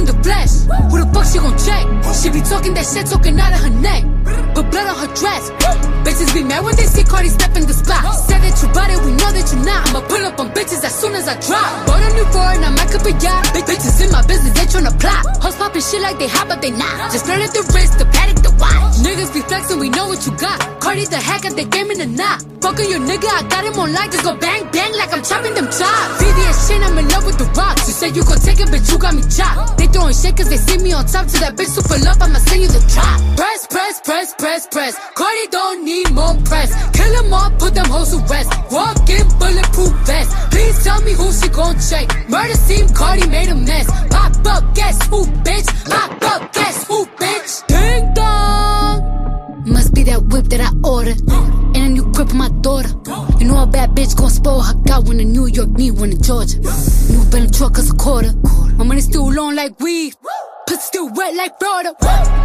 in the flesh. Who the fuck she gon' check? She be talking that shit, talking out of her neck. But blood on her dress. Bitches be mad when they see Cardi step in the spot. Said that you bought it, we know that you're not. I'ma pull up on bitches as soon as I drop. Bought a new foreign, I might up a yacht. Big bitches in my business, they tryna plot. Hoes poppin' shit like they hot, but they not. Just learn at the wrist, the Patek, the watch. Niggas be flexing, we know what you got. Cardi the hacker, they game in the knot. Fuckin' your nigga, I got him on lock. Just go bang, bang like I'm chopping them chops. VVS shit, I'm in love with the rocks. You said you gon' take it, throwing shit cause they see me on top. To that bitch super love, I'ma send you the drop. Press, press, press, press, press. Cardi don't need more press. Kill them all, put them hoes to rest. Walk in bulletproof vest. Please tell me who she gon' check. Murder scene, Cardi made a mess. Pop up, guess who, bitch? Pop up, guess who, bitch? That whip that I ordered. And a new crib for my daughter. You know a bad bitch gon' spoil her. Got one in New York, need one in Georgia. New Bentley truck is a quarter. My money still long like weed. Pussy still wet like Florida.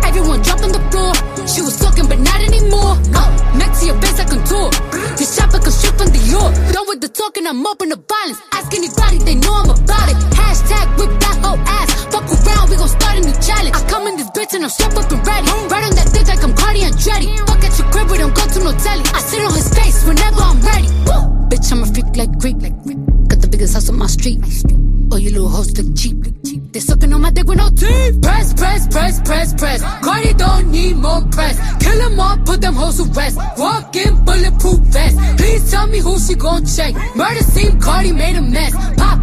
Everyone drop on the floor. She was talking, but not anymore. Uh, next to your face, I contour. This shopper come straight from the York. Done with the talking, I'm open to violence. Ask anybody, they know I'm about it. Hashtag whip that whole ass. Fuck around, we gon' start a new challenge. I come in this bitch and I'm strapped up and ready. Hoes look cheap. They sucking on my dick with no teeth. Press, press, press, press, press. Cardi don't need more press. Kill them all, put them hoes to rest. Walk in bulletproof vest. Please tell me who she gon' check. Murder scene, Cardi made a mess. Pop